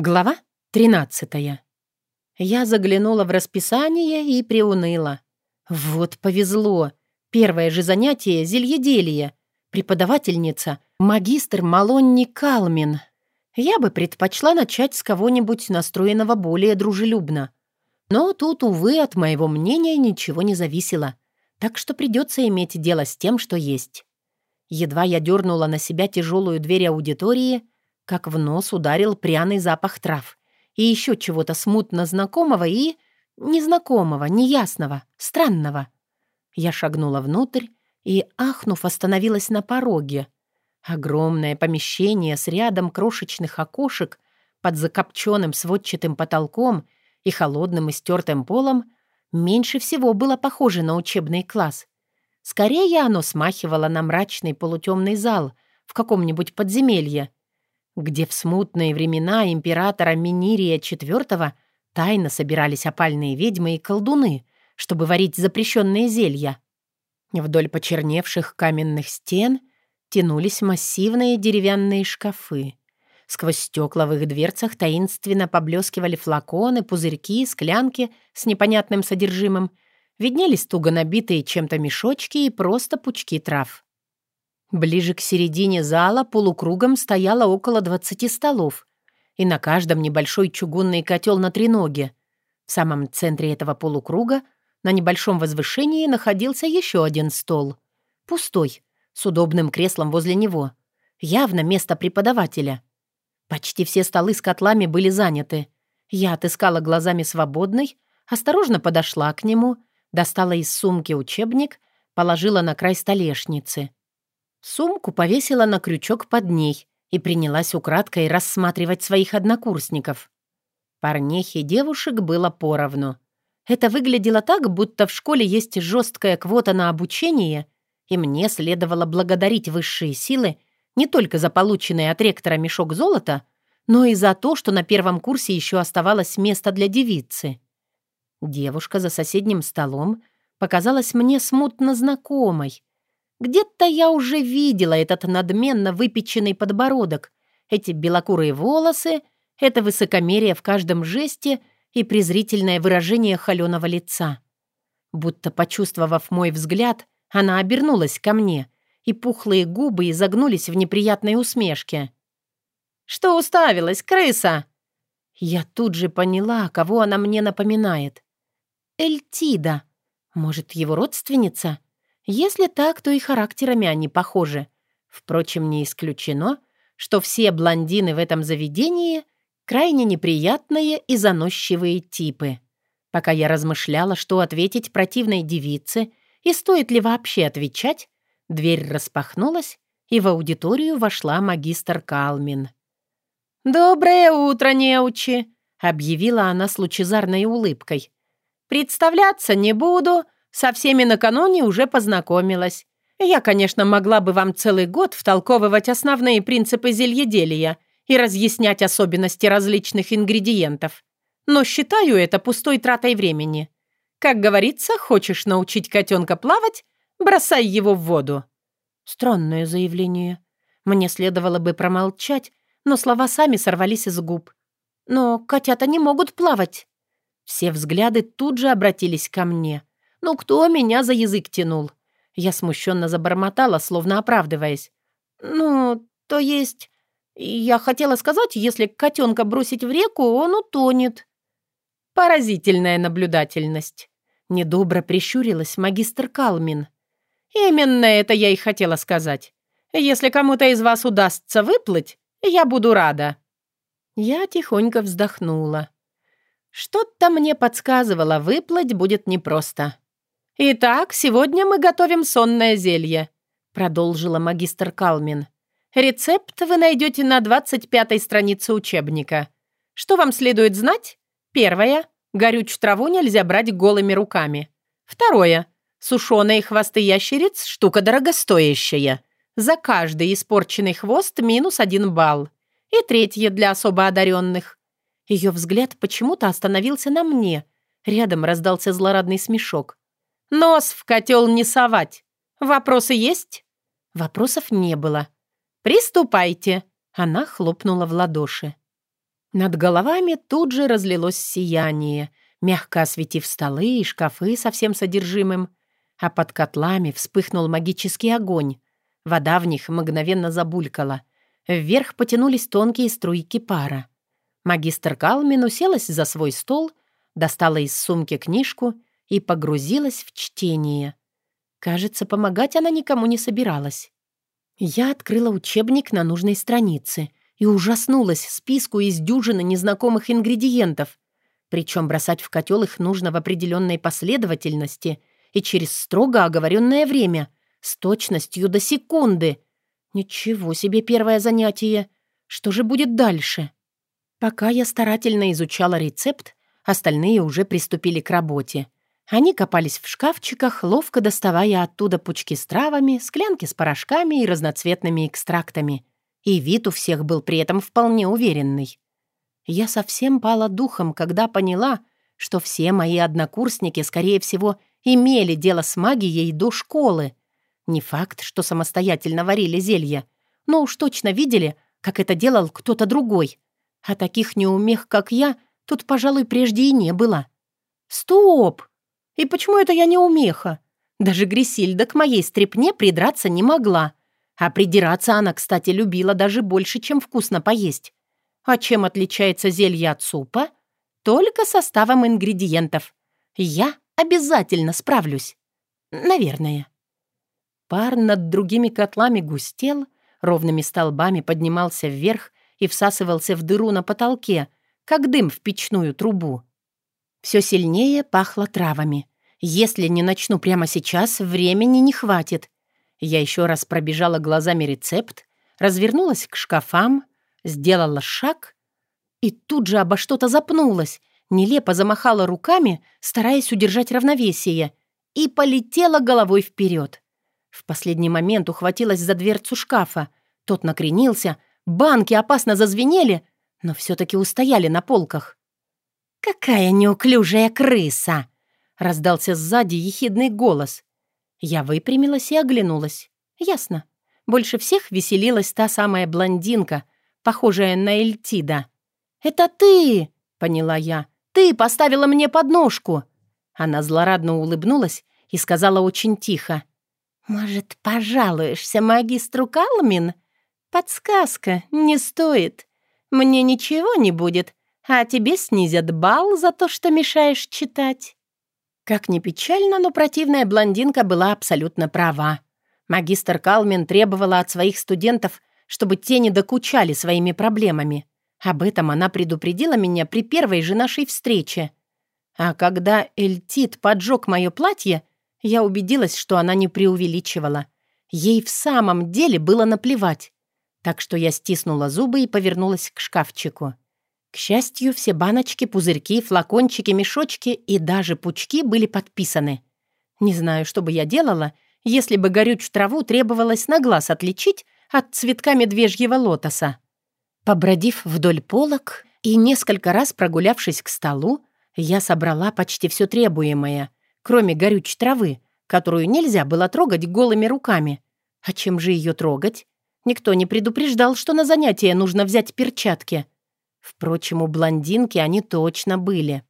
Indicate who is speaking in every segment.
Speaker 1: Глава 13. Я заглянула в расписание и приуныла. Вот повезло. Первое же занятие — зельеделие. Преподавательница — магистр Малонни Калмин. Я бы предпочла начать с кого-нибудь настроенного более дружелюбно. Но тут, увы, от моего мнения ничего не зависело. Так что придется иметь дело с тем, что есть. Едва я дернула на себя тяжелую дверь аудитории — как в нос ударил пряный запах трав и еще чего-то смутно знакомого и... незнакомого, неясного, странного. Я шагнула внутрь и, ахнув, остановилась на пороге. Огромное помещение с рядом крошечных окошек под закопченным сводчатым потолком и холодным и стертым полом меньше всего было похоже на учебный класс. Скорее оно смахивало на мрачный полутемный зал в каком-нибудь подземелье, где в смутные времена императора Минирия IV тайно собирались опальные ведьмы и колдуны, чтобы варить запрещенные зелья. Вдоль почерневших каменных стен тянулись массивные деревянные шкафы. Сквозь стекла в их дверцах таинственно поблескивали флаконы, пузырьки, склянки с непонятным содержимым, виднелись туго набитые чем-то мешочки и просто пучки трав. Ближе к середине зала полукругом стояло около 20 столов, и на каждом небольшой чугунный котел на треноге. В самом центре этого полукруга на небольшом возвышении находился еще один стол. Пустой, с удобным креслом возле него. Явно место преподавателя. Почти все столы с котлами были заняты. Я отыскала глазами свободный, осторожно подошла к нему, достала из сумки учебник, положила на край столешницы — Сумку повесила на крючок под ней и принялась украдкой рассматривать своих однокурсников. Парней и девушек было поровну. Это выглядело так, будто в школе есть жесткая квота на обучение, и мне следовало благодарить высшие силы не только за полученный от ректора мешок золота, но и за то, что на первом курсе еще оставалось место для девицы. Девушка за соседним столом показалась мне смутно знакомой — где-то я уже видела этот надменно выпеченный подбородок, эти белокурые волосы, это высокомерие в каждом жесте и презрительное выражение холеного лица. Будто почувствовав мой взгляд, она обернулась ко мне, и пухлые губы изогнулись в неприятной усмешке. «Что уставилась, крыса?» Я тут же поняла, кого она мне напоминает. Эльтида. Может, его родственница? Если так, то и характерами они похожи. Впрочем, не исключено, что все блондины в этом заведении крайне неприятные и заносчивые типы. Пока я размышляла, что ответить противной девице и стоит ли вообще отвечать, дверь распахнулась, и в аудиторию вошла магистр Калмин. «Доброе утро, неучи!» — объявила она с лучезарной улыбкой. «Представляться не буду, — со всеми накануне уже познакомилась. Я, конечно, могла бы вам целый год втолковывать основные принципы зельеделия и разъяснять особенности различных ингредиентов. Но считаю это пустой тратой времени. Как говорится, хочешь научить котенка плавать, бросай его в воду. Странное заявление. Мне следовало бы промолчать, но слова сами сорвались из губ. Но котята не могут плавать. Все взгляды тут же обратились ко мне. «Ну кто меня за язык тянул?» Я смущенно забормотала, словно оправдываясь. «Ну, то есть... Я хотела сказать, если котенка бросить в реку, он утонет». Поразительная наблюдательность. Недобро прищурилась магистр Калмин. «Именно это я и хотела сказать. Если кому-то из вас удастся выплыть, я буду рада». Я тихонько вздохнула. Что-то мне подсказывало, выплыть будет непросто. «Итак, сегодня мы готовим сонное зелье», — продолжила магистр Калмин. «Рецепт вы найдете на 25-й странице учебника. Что вам следует знать? Первое. Горючую траву нельзя брать голыми руками. Второе. Сушеные хвосты ящериц — штука дорогостоящая. За каждый испорченный хвост минус один балл. И третье для особо одаренных. Ее взгляд почему-то остановился на мне. Рядом раздался злорадный смешок. Нос в котел не совать. Вопросы есть?» Вопросов не было. «Приступайте!» Она хлопнула в ладоши. Над головами тут же разлилось сияние, мягко осветив столы и шкафы со всем содержимым, а под котлами вспыхнул магический огонь. Вода в них мгновенно забулькала. Вверх потянулись тонкие струйки пара. Магистр Калмин уселась за свой стол, достала из сумки книжку и погрузилась в чтение. Кажется, помогать она никому не собиралась. Я открыла учебник на нужной странице и ужаснулась списку из дюжины незнакомых ингредиентов. Причем бросать в котел их нужно в определенной последовательности и через строго оговоренное время, с точностью до секунды. Ничего себе первое занятие. Что же будет дальше? Пока я старательно изучала рецепт, остальные уже приступили к работе. Они копались в шкафчиках, ловко доставая оттуда пучки с травами, склянки с порошками и разноцветными экстрактами. И вид у всех был при этом вполне уверенный. Я совсем пала духом, когда поняла, что все мои однокурсники, скорее всего, имели дело с магией до школы. Не факт, что самостоятельно варили зелья, но уж точно видели, как это делал кто-то другой. А таких неумех, как я, тут, пожалуй, прежде и не было. Стоп! И почему это я не умеха? Даже Грисильда к моей стрепне придраться не могла. А придираться она, кстати, любила даже больше, чем вкусно поесть. А чем отличается зелье от супа? Только составом ингредиентов. Я обязательно справлюсь. Наверное. Пар над другими котлами густел, ровными столбами поднимался вверх и всасывался в дыру на потолке, как дым в печную трубу. Все сильнее пахло травами. Если не начну прямо сейчас, времени не хватит. Я еще раз пробежала глазами рецепт, развернулась к шкафам, сделала шаг и тут же обо что-то запнулась, нелепо замахала руками, стараясь удержать равновесие, и полетела головой вперед. В последний момент ухватилась за дверцу шкафа. Тот накренился, банки опасно зазвенели, но все-таки устояли на полках. «Какая неуклюжая крыса!» — раздался сзади ехидный голос. Я выпрямилась и оглянулась. Ясно. Больше всех веселилась та самая блондинка, похожая на Эльтида. «Это ты!» — поняла я. «Ты поставила мне подножку!» Она злорадно улыбнулась и сказала очень тихо. «Может, пожалуешься магистру Калмин? Подсказка не стоит. Мне ничего не будет, а тебе снизят бал за то, что мешаешь читать». Как ни печально, но противная блондинка была абсолютно права. Магистр Калмин требовала от своих студентов, чтобы те не докучали своими проблемами. Об этом она предупредила меня при первой же нашей встрече. А когда Эльтит поджег мое платье, я убедилась, что она не преувеличивала. Ей в самом деле было наплевать. Так что я стиснула зубы и повернулась к шкафчику. К счастью, все баночки, пузырьки, флакончики, мешочки и даже пучки были подписаны. Не знаю, что бы я делала, если бы горючую траву требовалось на глаз отличить от цветка медвежьего лотоса. Побродив вдоль полок и несколько раз прогулявшись к столу, я собрала почти все требуемое, кроме горючей травы, которую нельзя было трогать голыми руками. А чем же ее трогать? Никто не предупреждал, что на занятие нужно взять перчатки — Впрочем, у блондинки они точно были.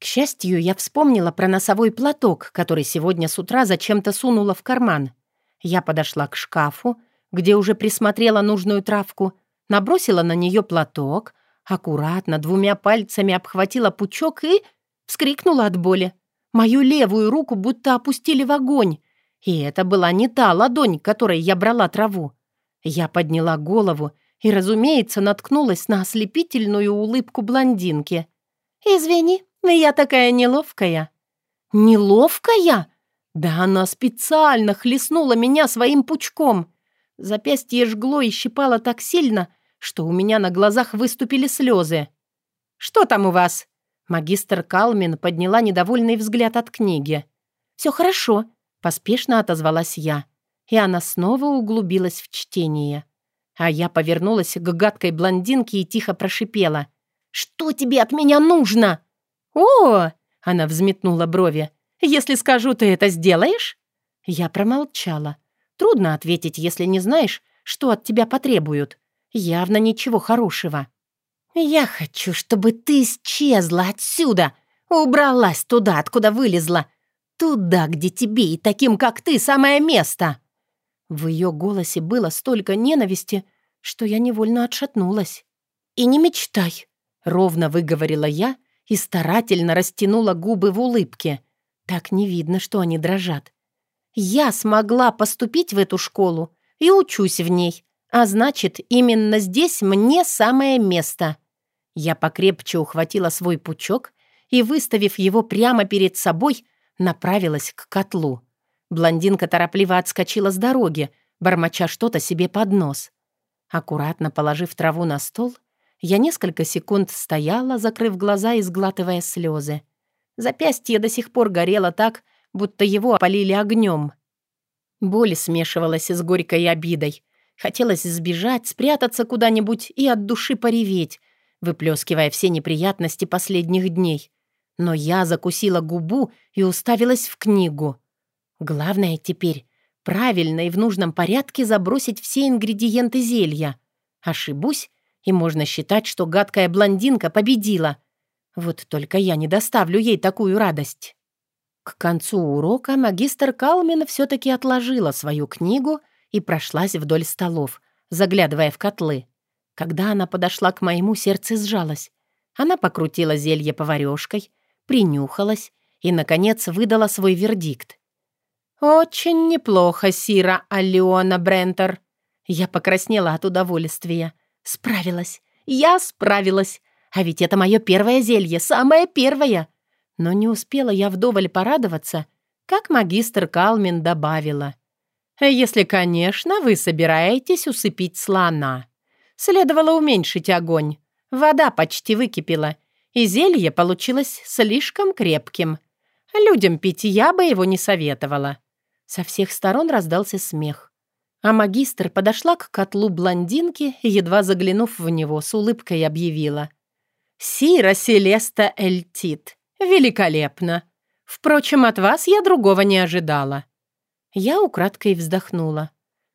Speaker 1: К счастью, я вспомнила про носовой платок, который сегодня с утра зачем-то сунула в карман. Я подошла к шкафу, где уже присмотрела нужную травку, набросила на нее платок, аккуратно двумя пальцами обхватила пучок и вскрикнула от боли. Мою левую руку будто опустили в огонь, и это была не та ладонь, которой я брала траву. Я подняла голову и, разумеется, наткнулась на ослепительную улыбку блондинки. «Извини, я такая неловкая». «Неловкая?» Да она специально хлестнула меня своим пучком. Запястье жгло и щипало так сильно, что у меня на глазах выступили слезы. «Что там у вас?» Магистр Калмин подняла недовольный взгляд от книги. «Все хорошо», — поспешно отозвалась я. И она снова углубилась в чтение. А я повернулась к гадкой блондинке и тихо прошипела. «Что тебе от меня нужно?» «О!» — она взметнула брови. «Если скажу, ты это сделаешь?» Я промолчала. Трудно ответить, если не знаешь, что от тебя потребуют. Явно ничего хорошего. «Я хочу, чтобы ты исчезла отсюда, убралась туда, откуда вылезла, туда, где тебе и таким, как ты, самое место!» В ее голосе было столько ненависти, что я невольно отшатнулась. «И не мечтай», — ровно выговорила я и старательно растянула губы в улыбке. Так не видно, что они дрожат. «Я смогла поступить в эту школу и учусь в ней, а значит, именно здесь мне самое место». Я покрепче ухватила свой пучок и, выставив его прямо перед собой, направилась к котлу. Блондинка торопливо отскочила с дороги, бормоча что-то себе под нос. Аккуратно положив траву на стол, я несколько секунд стояла, закрыв глаза и сглатывая слезы. Запястье до сих пор горело так, будто его опалили огнем. Боль смешивалась с горькой обидой. Хотелось сбежать, спрятаться куда-нибудь и от души пореветь, выплескивая все неприятности последних дней. Но я закусила губу и уставилась в книгу. Главное теперь правильно и в нужном порядке забросить все ингредиенты зелья. Ошибусь, и можно считать, что гадкая блондинка победила. Вот только я не доставлю ей такую радость. К концу урока магистр Калмин все-таки отложила свою книгу и прошлась вдоль столов, заглядывая в котлы. Когда она подошла к моему, сердце сжалось. Она покрутила зелье поварёшкой, принюхалась и, наконец, выдала свой вердикт. «Очень неплохо, Сира Алиона Брентер». Я покраснела от удовольствия. «Справилась. Я справилась. А ведь это мое первое зелье, самое первое». Но не успела я вдоволь порадоваться, как магистр Калмин добавила. «Если, конечно, вы собираетесь усыпить слона. Следовало уменьшить огонь. Вода почти выкипела, и зелье получилось слишком крепким. Людям пить я бы его не советовала. Со всех сторон раздался смех. А магистр подошла к котлу блондинки и, едва заглянув в него, с улыбкой объявила. «Сира Селеста Эльтит. Великолепно! Впрочем, от вас я другого не ожидала». Я украдкой вздохнула.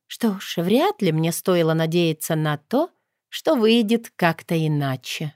Speaker 1: Что ж, вряд ли мне стоило надеяться на то, что выйдет как-то иначе.